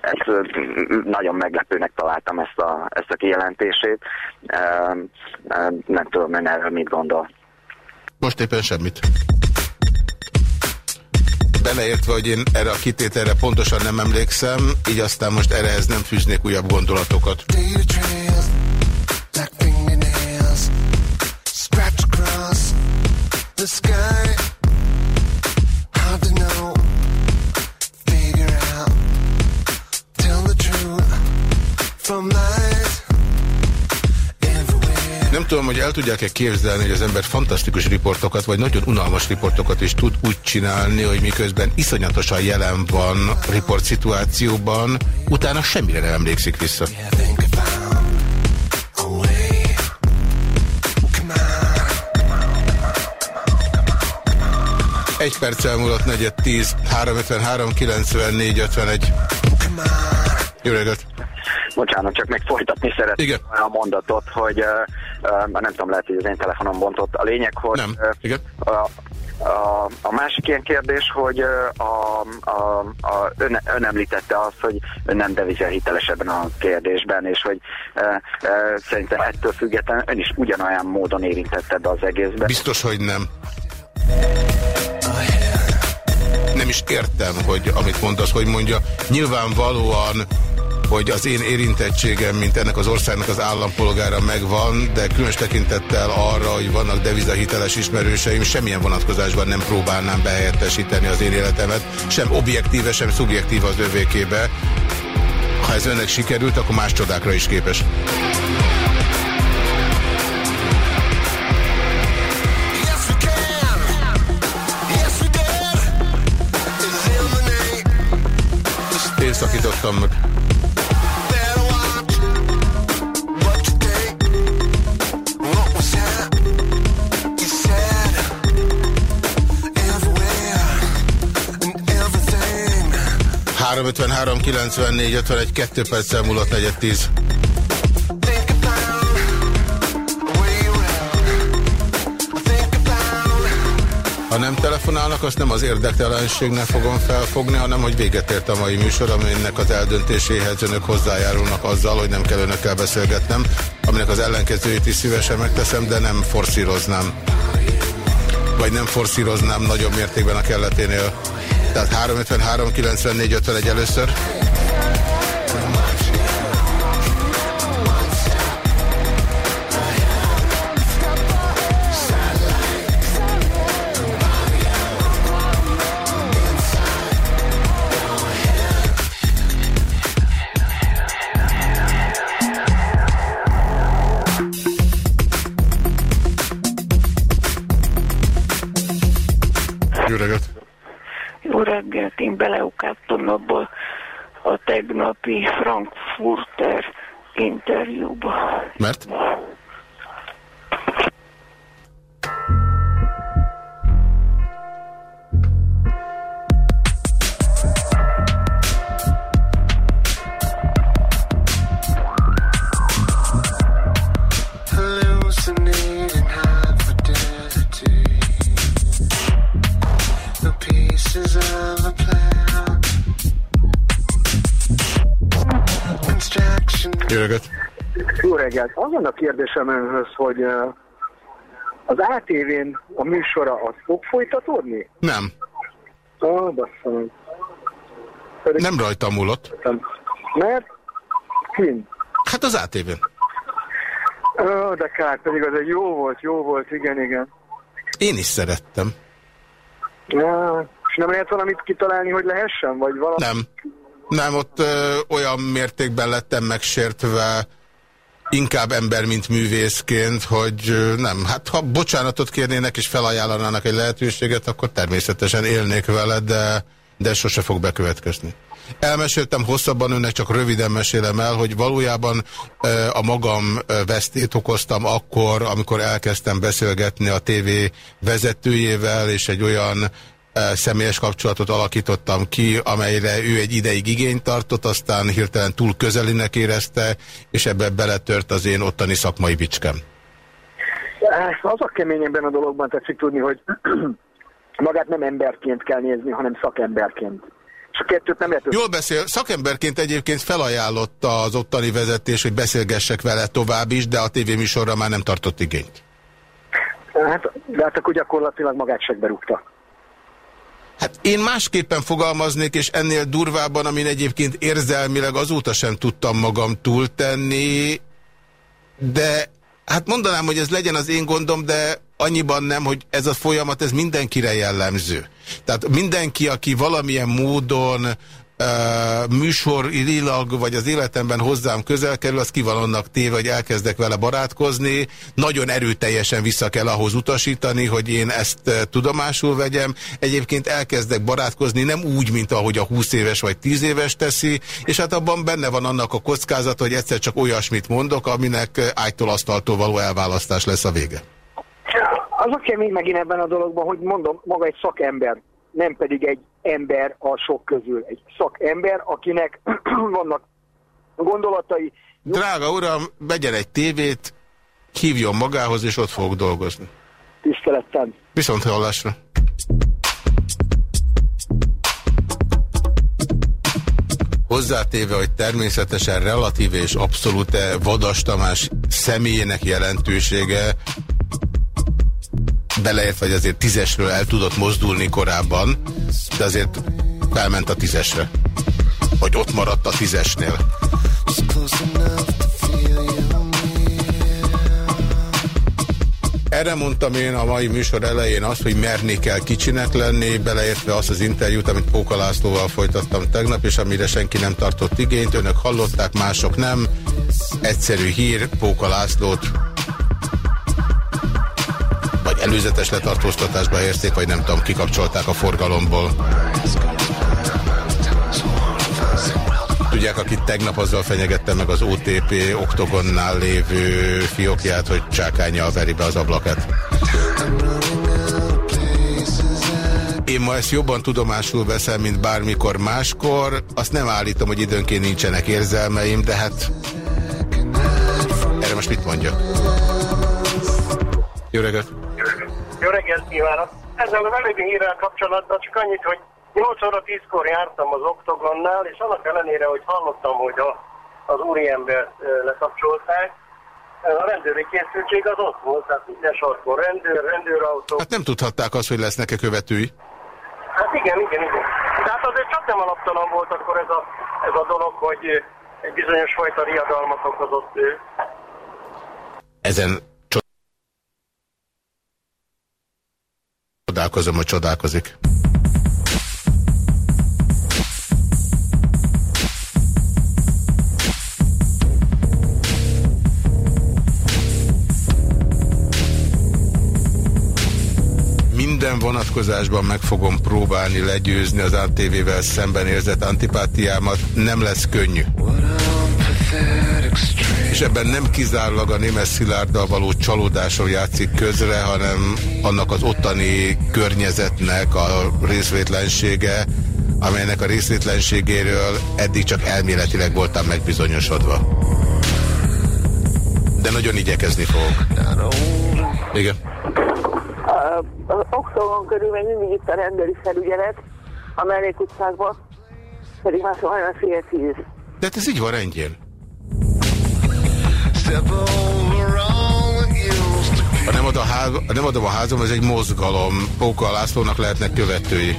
[SPEAKER 4] Ezt nagyon meglepőnek találtam ezt a, ezt a kijelentését. Nem tudom, ön erről mit gondol.
[SPEAKER 2] Most éppen semmit. Beleértve, hogy én erre a kitételre pontosan nem emlékszem, így aztán most erre ez nem fűznék újabb gondolatokat. the sky tudom, hogy el tudják-e képzelni, hogy az ember fantasztikus riportokat, vagy nagyon unalmas riportokat is tud úgy csinálni, hogy miközben iszonyatosan jelen van riport szituációban, utána semmire nem emlékszik vissza. Egy perc elmúlott, negyed tíz, 353, 94, 51. Jó reggelt!
[SPEAKER 4] Bocsánat, csak még folytatni szeretném a mondatot, hogy uh, nem tudom, lehet, hogy az én telefonom bontott. A lényeg, hogy
[SPEAKER 2] nem. Igen.
[SPEAKER 4] Uh, a, a másik ilyen kérdés, hogy a, a, a, ön, ön említette azt, hogy ön nem devizia hiteles ebben a kérdésben, és hogy e, e, szerintem ettől függetlenül ön is ugyanolyan módon érintette be az egészben.
[SPEAKER 2] Biztos, hogy nem. Nem is értem, hogy amit mondasz, hogy mondja. Nyilvánvalóan hogy az én érintettségem, mint ennek az országnak az állampolgára megvan, de különös tekintettel arra, hogy vannak devizahiteles ismerőseim, semmilyen vonatkozásban nem próbálnám behelyettesíteni az én életemet, sem objektíve, sem szubjektíve az övékébe. Ha ez önnek sikerült, akkor más csodákra is képes. Szakítottam meg. Jó egy 2 perccel múlott 410. Ha nem telefonálnak, azt nem az érdektelenségnek fogom felfogni, hanem hogy véget ért a mai műsor, aminek az eldöntéséhez önök hozzájárulnak azzal, hogy nem kell önökkel beszélgetnem, aminek az ellenkezőjét is szívesen megteszem, de nem forszíroznám. Vagy nem forszíroznám nagyobb mértékben a kelleténél. Tehát 353 94 51 először.
[SPEAKER 5] Reggelt én beleukádtam abba a tegnapi Frankfurter interjúba.
[SPEAKER 2] Mert? Jó reggelt!
[SPEAKER 6] Jó reggelt! Azon a kérdésem önhöz, hogy az ATV-n a műsora az fog folytatódni?
[SPEAKER 2] Nem.
[SPEAKER 6] Ah, basszom.
[SPEAKER 2] Nem rajta múlott.
[SPEAKER 6] Mert? Kint.
[SPEAKER 2] Hát az ATV-n.
[SPEAKER 6] Ah, de kár, pedig az egy jó volt, jó volt, igen, igen.
[SPEAKER 2] Én is szerettem.
[SPEAKER 6] Ja, és nem lehet valamit kitalálni, hogy lehessen, vagy valami?
[SPEAKER 2] Nem. Nem, ott ö, olyan mértékben lettem megsértve, inkább ember, mint művészként, hogy nem. Hát ha bocsánatot kérnének és felajánlanának egy lehetőséget, akkor természetesen élnék vele, de, de sose fog bekövetkezni. Elmeséltem hosszabban, önnek csak röviden mesélem el, hogy valójában a magam vesztét okoztam akkor, amikor elkezdtem beszélgetni a TV vezetőjével, és egy olyan személyes kapcsolatot alakítottam ki, amelyre ő egy ideig igényt tartott, aztán hirtelen túl közelinek érezte, és ebbe beletört az én ottani szakmai bicskem.
[SPEAKER 6] Az a kemény ebben a dologban tetszik tudni, hogy magát nem emberként kell nézni, hanem szakemberként. És a kettőt nem lehet...
[SPEAKER 2] Jól beszél. Szakemberként egyébként felajánlotta az ottani vezetés, hogy beszélgessek vele tovább is, de a tévéműsorra már nem tartott igényt.
[SPEAKER 6] Hát, de hát akkor gyakorlatilag magát segbe rúgta.
[SPEAKER 2] Hát én másképpen fogalmaznék, és ennél durvábban, amin egyébként érzelmileg azóta sem tudtam magam túltenni, de hát mondanám, hogy ez legyen az én gondom, de annyiban nem, hogy ez a folyamat, ez mindenkire jellemző. Tehát mindenki, aki valamilyen módon műsorilag, vagy az életemben hozzám közel kerül, az ki van annak téve, hogy elkezdek vele barátkozni. Nagyon erőteljesen vissza kell ahhoz utasítani, hogy én ezt tudomásul vegyem. Egyébként elkezdek barátkozni nem úgy, mint ahogy a 20 éves vagy 10 éves teszi, és hát abban benne van annak a kockázat, hogy egyszer csak olyasmit mondok, aminek ágytól asztaltól való elválasztás lesz a vége.
[SPEAKER 6] Az a kemény megint ebben a dologban, hogy mondom, maga egy szakember nem pedig egy ember a sok közül. Egy szakember, akinek vannak gondolatai.
[SPEAKER 2] Drága uram, vegyen egy tévét, hívjon magához, és ott fogok dolgozni.
[SPEAKER 6] Tisztelettem.
[SPEAKER 2] Viszont hallásra. Hozzátéve, hogy természetesen relatív és abszolút Vadas Tamás személyének jelentősége beleértve, vagy azért tízesről el tudott mozdulni korábban, de azért felment a tízesre. Hogy ott maradt a tízesnél. Erre mondtam én a mai műsor elején azt, hogy merni kell kicsinek lenni, beleértve azt az interjút, amit Póka Lászlóval folytattam tegnap, és amire senki nem tartott igényt. Önök hallották, mások nem. Egyszerű hír, Póka Lászlót előzetes letartóztatásba érték, vagy nem tudom, kikapcsolták a forgalomból. Tudják, akit tegnap azzal fenyegette meg az OTP oktogonnál lévő fiókját, hogy csákányjal veri be az ablakát. Én ma ezt jobban tudomásul veszem, mint bármikor máskor. Azt nem állítom, hogy időnként nincsenek érzelmeim, de hát erre most mit mondjak? Jó reggelt!
[SPEAKER 7] Jó reggelt kívánok! Ezzel az előbbi hírrel kapcsolatban csak annyit, hogy 8 óra 10-kor jártam az Oktogonnál, és annak ellenére, hogy hallottam, hogy a, az úriembert lekapcsolták, a rendőri készültség az ott volt, tehát minden sarkon rendőr, rendőrautó.
[SPEAKER 2] Hát nem tudhatták azt, hogy lesznek-e követői?
[SPEAKER 7] Hát igen, igen, igen. Tehát azért csak nem alaptalan volt akkor ez a, ez a dolog, hogy egy bizonyos fajta riadalmat okozott ő.
[SPEAKER 2] Ezen Csodálkozom, hogy csodálkozik. minden vonatkozásban meg fogom próbálni legyőzni az ATV-vel szemben érzett antipátiámat. Nem lesz könnyű és ebben nem kizárólag a német Szilárddal való csalódáson játszik közre, hanem annak az ottani környezetnek a részvétlensége, amelynek a részvétlenségéről eddig csak elméletileg voltam megbizonyosodva. De nagyon igyekezni fogok. Igen.
[SPEAKER 5] Az Oxogon körül még mindig itt a rendőri felügyelet, a mellékutcákban, pedig már olyan fél tíz.
[SPEAKER 2] De hát ez így van rendjén. Ha nem ad a, ház, nem adom a házam, ez egy mozgalom. Póka Lászlónak lehetnek követői.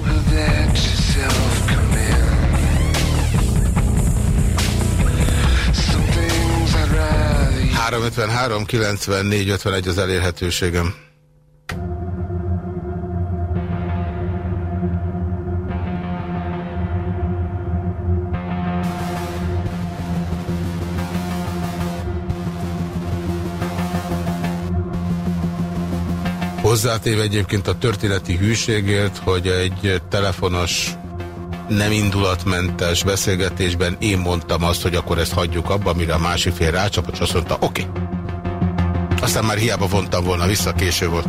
[SPEAKER 2] 353 94 51 az elérhetőségem. Hozzátéve egyébként a történeti hűségért, hogy egy telefonos nem indulatmentes beszélgetésben én mondtam azt, hogy akkor ezt hagyjuk abba, mire a másik fél rácsapott, és azt mondta, oké. Okay. Aztán már hiába vontam volna vissza, késő volt.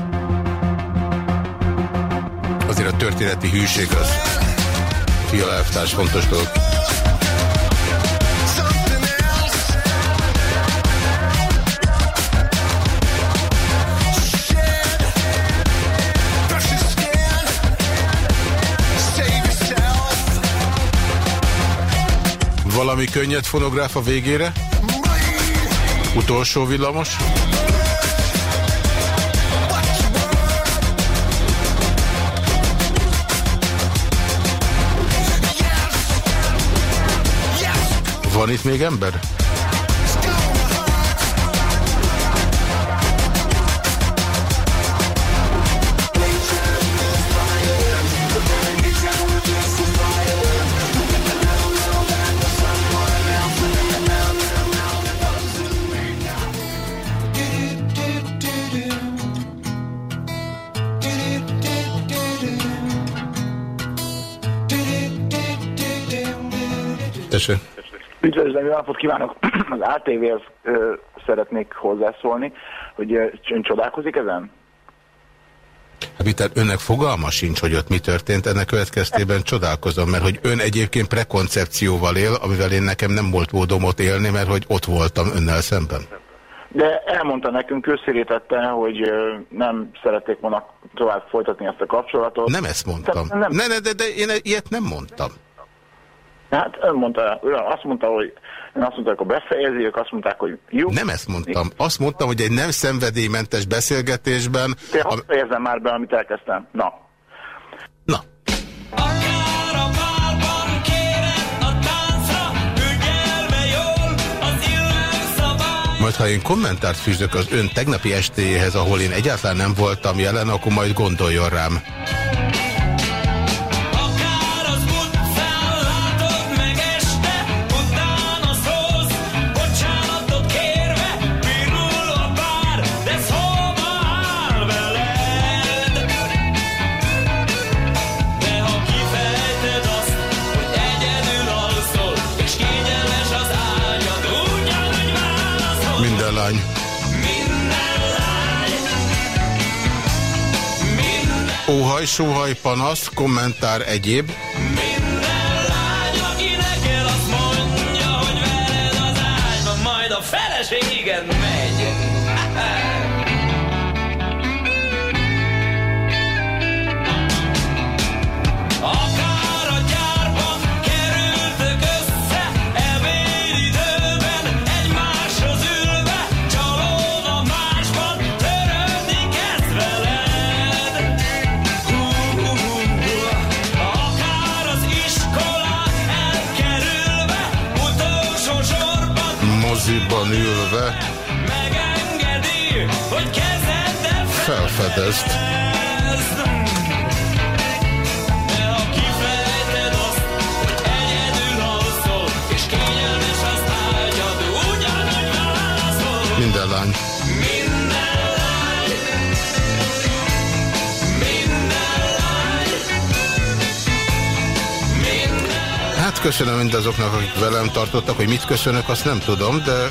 [SPEAKER 2] Azért a történeti hűség az fialelvtárs fontos dolog. Valami könnyed fonográf a végére? Utolsó villamos? Van itt még ember?
[SPEAKER 8] Üdvözlöm, jó napot kívánok! Az ATV-hez szeretnék hozzászólni, hogy ön csodálkozik ezen?
[SPEAKER 2] Hát önnek fogalma sincs, hogy ott mi történt, ennek következtében csodálkozom, mert hogy ön egyébként prekoncepcióval él, amivel én nekem nem volt módom ott élni, mert hogy ott voltam önnel szemben.
[SPEAKER 8] De elmondta nekünk, közszérítette, hogy nem szerették volna tovább folytatni ezt a kapcsolatot.
[SPEAKER 2] Nem ezt mondtam. nem... Ne, ne, de, de én ilyet nem mondtam.
[SPEAKER 8] Hát ön mondta, ön azt mondta, hogy ön azt mondta, hogy befejezi, ők azt mondták, hogy jó.
[SPEAKER 2] Nem ezt mondtam. Azt mondtam, hogy egy nem szenvedélymentes beszélgetésben...
[SPEAKER 8] Te a... érzem már be, amit elkezdtem. Na.
[SPEAKER 2] Na. Majd ha én kommentárt fűzök az ön tegnapi estéjéhez, ahol én egyáltalán nem voltam jelen, akkor majd gondoljon rám. Óhaj, sóhaj, panasz, kommentár, egyéb. Minden lány, aki neked azt mondja, hogy veled az ágyban, majd a feleséged megy. Felfedezd. Minden lány. Hát köszönöm mindazoknak, akik velem tartottak, hogy mit köszönök, azt nem tudom, de...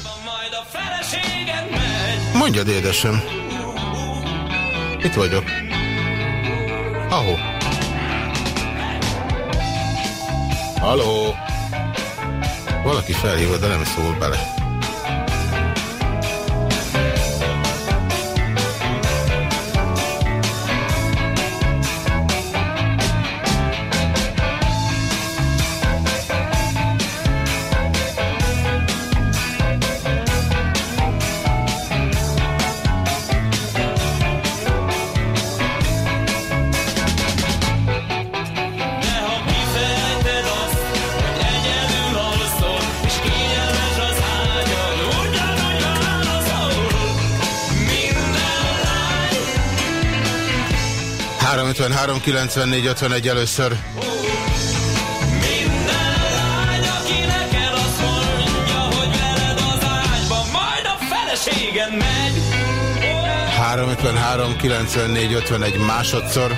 [SPEAKER 2] Mondjad, édesem. Itt vagyok. Ahó. Haló. Valaki felhívott, de nem szól bele. 353 94 51 először. 353 94 51 másodszor.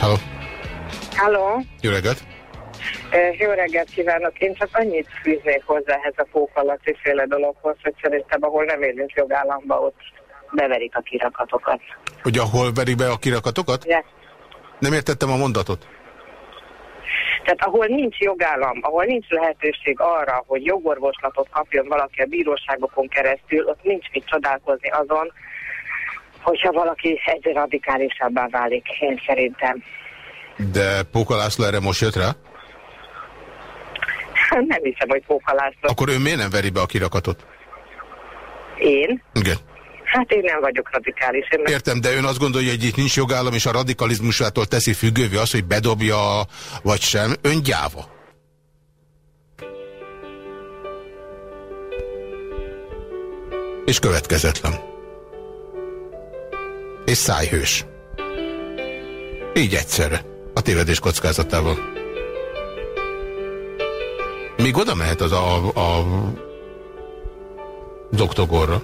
[SPEAKER 2] Halló.
[SPEAKER 9] Halló.
[SPEAKER 2] Jó reggelt.
[SPEAKER 9] Jó reggelt kívánok! Én csak annyit fűznék hozzá ehhez a pókalaci féle dologhoz, hogy szerintem ahol nem élünk jogállamba, ott beverik a kirakatokat.
[SPEAKER 2] Hogy ahol verik be a kirakatokat?
[SPEAKER 9] Ja.
[SPEAKER 2] Nem értettem a mondatot.
[SPEAKER 9] Tehát ahol nincs jogállam, ahol nincs lehetőség arra, hogy jogorvoslatot kapjon valaki a bíróságokon keresztül, ott nincs mit csodálkozni azon, hogyha valaki egyre radikálisabbá válik, én szerintem.
[SPEAKER 2] De Póka László erre most jött rá?
[SPEAKER 9] Nem hiszem, hogy Póka László.
[SPEAKER 2] Akkor ő miért nem veri be a kirakatot?
[SPEAKER 9] Én?
[SPEAKER 2] Igen.
[SPEAKER 9] Hát én nem vagyok radikális. Én
[SPEAKER 2] Értem, de ön azt gondolja, hogy itt nincs jogállam, és a radikalizmusától teszi függővé az, hogy bedobja vagy sem. Ön gyáva. És következetlen. És szájhős. Így egyszerre. A tévedés kockázatával. Még oda mehet az a, a, az oktogorra.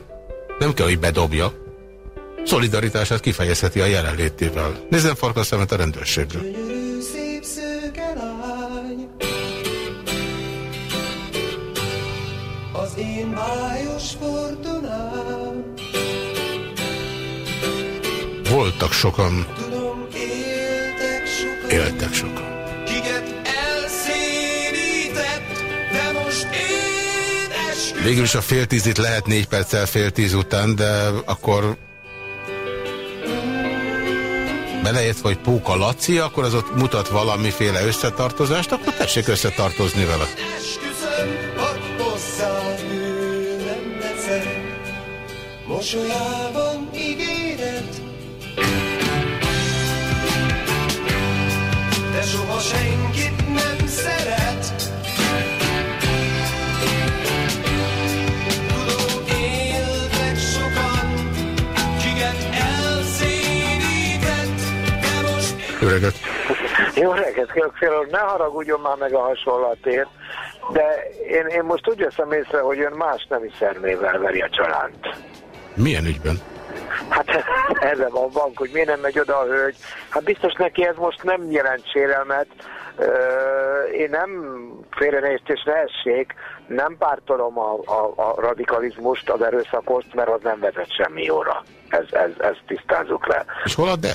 [SPEAKER 2] Nem kell, hogy bedobja. Szolidaritását kifejezheti a jelenlétével. Nézzen farkas szemet a rendőrségről.
[SPEAKER 10] Az én
[SPEAKER 2] Voltak sokan,
[SPEAKER 10] Tudom, éltek sokan
[SPEAKER 2] éltek sokan. Végül is a fél tízit lehet négy perccel fél tíz után, de akkor beleértve, hogy Póka Laci, akkor az ott mutat valamiféle összetartozást, akkor tessék összetartozni vele.
[SPEAKER 10] esküszöm Hogy hozzád nem
[SPEAKER 2] Jó reggelt,
[SPEAKER 11] kérlek félre, ne haragudjon már meg a hasonlatért, de én, én most úgy veszem észre, hogy ön más nemi szermével veri a csalánt.
[SPEAKER 2] Milyen ügyben?
[SPEAKER 11] Hát erre van bank, hogy miért nem megy oda a hölgy. Hát biztos neki ez most nem jelent sérelmet. Én nem félrenéztés ne essék, nem pártolom a, a, a radikalizmust, az erőszakot, mert az nem vezet semmi jóra. Ez, ez, ezt tisztázzuk le.
[SPEAKER 2] És hol a de?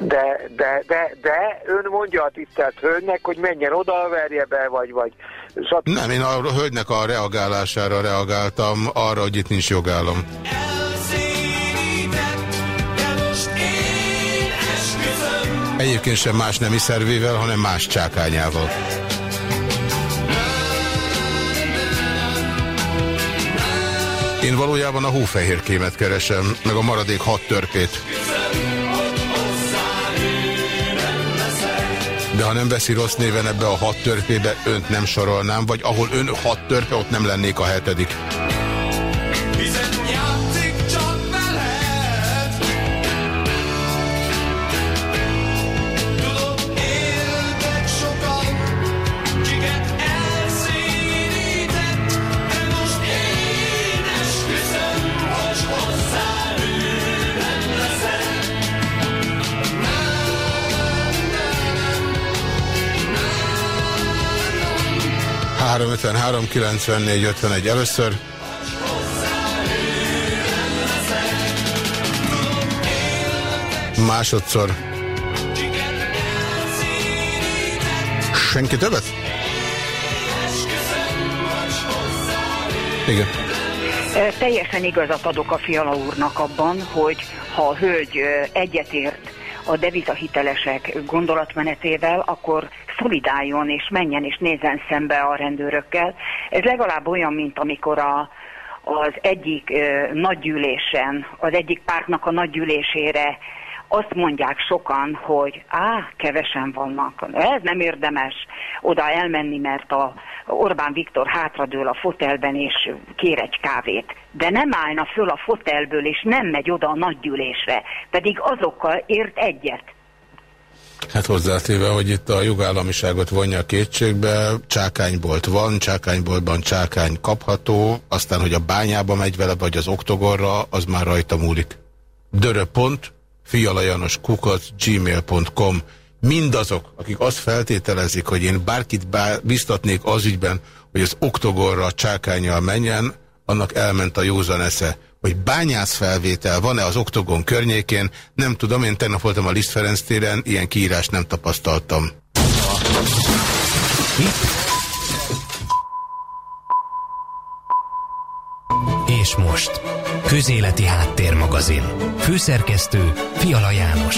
[SPEAKER 11] De, de, de, de ön mondja a tisztelt hölgynek, hogy menjen oda, verje be, vagy, vagy.
[SPEAKER 2] Nem, én a hölgynek a reagálására reagáltam, arra, hogy itt nincs jogállam. Egyébként sem más nemi szervével, hanem más csákányával. Én valójában a hófehérkémet keresem, meg a maradék hat törpét. De ha nem veszi rossz néven ebbe a hat törpébe, önt nem sorolnám, vagy ahol ön hat törpe, ott nem lennék a hetedik.
[SPEAKER 10] Hiszen
[SPEAKER 2] 353 94 51 először. Másodszor. Senki többet? Igen.
[SPEAKER 12] Teljesen igazat adok a Fiala úrnak abban, hogy ha a hölgy egyetért a devizahitelesek gondolatmenetével, akkor szolidáljon és menjen és nézzen szembe a rendőrökkel. Ez legalább olyan, mint amikor a, az egyik ö, nagygyűlésen, az egyik pártnak a nagygyűlésére azt mondják sokan, hogy á, kevesen vannak. Ez nem érdemes oda elmenni, mert a Orbán Viktor hátradől a fotelben és kér egy kávét. De nem állna föl a fotelből, és nem megy oda a nagygyűlésre, pedig azokkal ért egyet.
[SPEAKER 2] Hát hozzátéve, hogy itt a jogállamiságot vonja a kétségbe, csákánybolt van, csákányboltban csákány kapható, aztán, hogy a bányába megy vele, vagy az oktogorra, az már rajta múlik. Dörö.pont, fialajanos kukac, gmail.com Mindazok, akik azt feltételezik, hogy én bárkit bár, biztatnék az ügyben, hogy az oktogorra csákányjal menjen, annak elment a józan esze hogy bányászfelvétel van-e az oktogon környékén, nem tudom, én tegnap voltam a Liszt Ferenc téren, ilyen kiírást nem tapasztaltam.
[SPEAKER 1] És most, Közéleti Háttérmagazin. Főszerkesztő Fiala János.